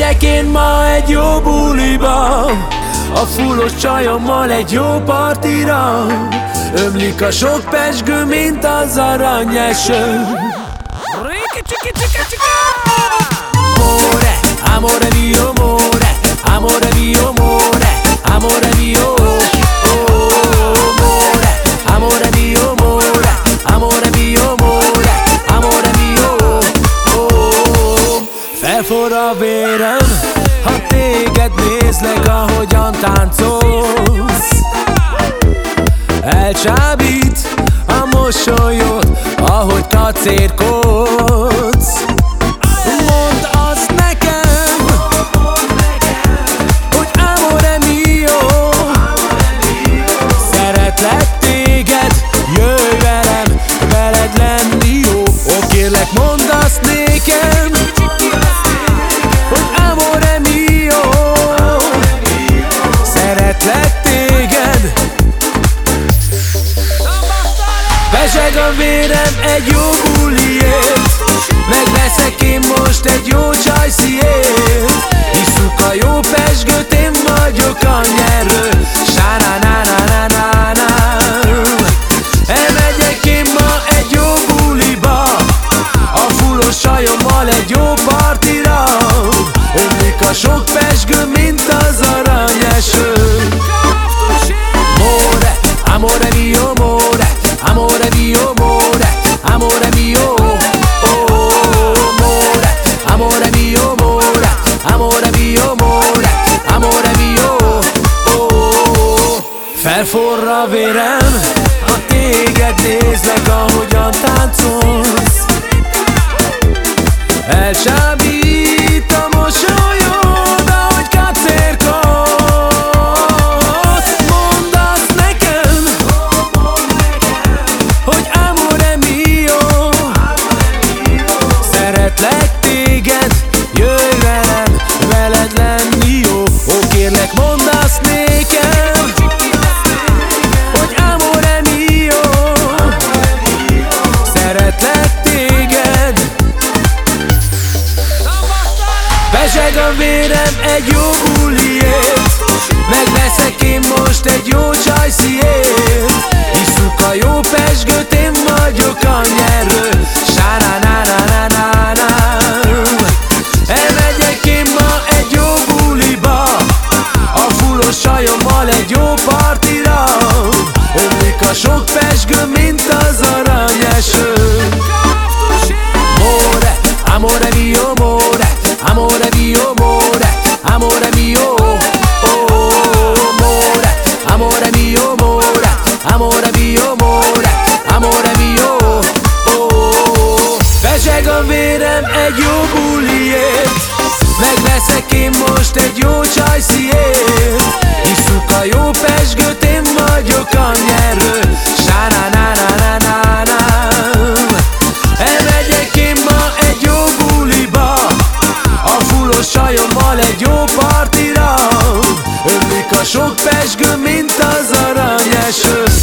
Elmegyek én ma egy jó buliba A fullos csajommal egy jó partira. Ömlik a sok pesgő, mint az aranyeső More, amore mio, more Amore mio, more Amore mio, oh, more Amore mio, more Amore mio, more Amore mio, oh Felforr a vérem, téged nézlek, ahogyan táncolsz. Elcsábít a mosolyod, ahogy kacérkodsz Mondd azt nekem, hogy amore mio. Szeretlek téged, jöjj veled lenni jó. Ó, kérlek mondd azt nékem, a egy jó buliért Megveszek én most egy jó csajsziért Felforr a vérem, ha téged nézlek, ahogyan egy jó buliért Megveszek én most egy jó csajsziért Isszuk a jó pesgőt, én vagyok a nyerő amore mio. Oh, Bezseg oh. a vérem egy jó buliért. Megveszek én most egy jó csajsziért Hiszuk a jó pesgőt, én vagyok a nyerő. Sára na na na na na Elmegyek én ma egy jó buliba. A fullos csajommal egy jó partira. Ömlik a sok pesgő, mint az aranyeső.